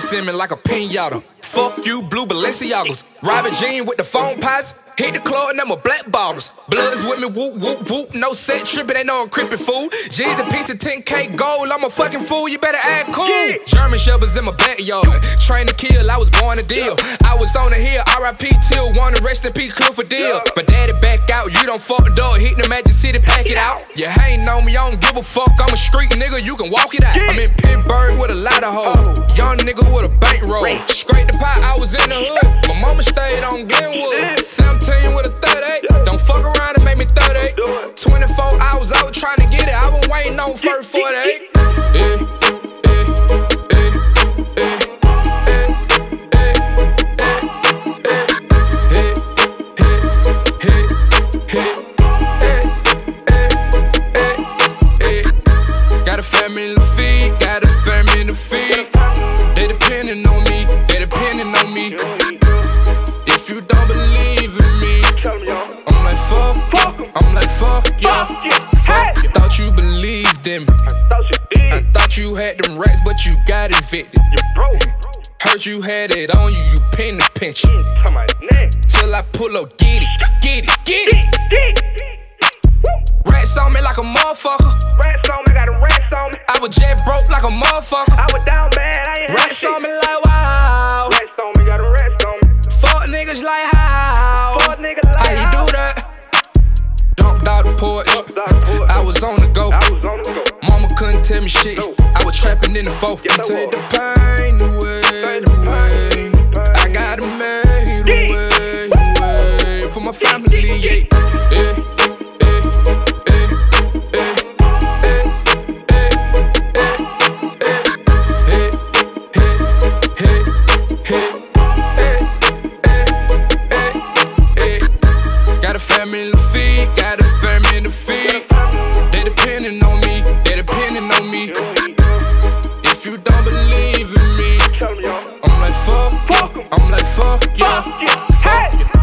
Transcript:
ice in me like a pinata. Fuck you, blue Balenciagas. Robin Jean with the phone pots. Hit the club and them a black bottles. Bloods with me, whoop, whoop, whoop. No set tripping, ain't no I'm creeping fool. G's a piece of 10K gold, I'm a fucking fool, you better act cool. German Shepherds in my backyard. Train to kill, I was born to deal. I was on the hill, RIP till one, rest in peace, Cliff for deal. But daddy back out, you don't fuck it out. You hating on me, I don't give a fuck, I'm a street nigga, you can walk it out. I'm in Pittsburgh with a lot of hoes. Young nigga with a bankroll. Scrape the pot, I was in the hood. My mama stayed on Glenwood. 17 with a depending on me, they depending on me. If you don't believe in me, I'm like fuck, yeah. I'm like fuck yeah, fuck you. Thought you believed in me. I thought you had them rats, but you got evicted. Heard you had it on you, you pin the pension. Mm, Till I pull up, get it, get it, get it. Rats on me like a motherfucker. Rats on me, got a rats on me. I was jet broke like a motherfucker. I was down bad, I ain't had Rats shit. on me like wow. Rats on me, got a rats on me. Fuck niggas like how? Fuck niggas like how you do that? Dumped out the porch. Dumped out the porch. I was on the go. I was on the go. Mama couldn't tell me shit. I was trapping in the I Take the pain away. believe in me. I'm like fuck. I'm like fuck, yeah. Fuck, yeah.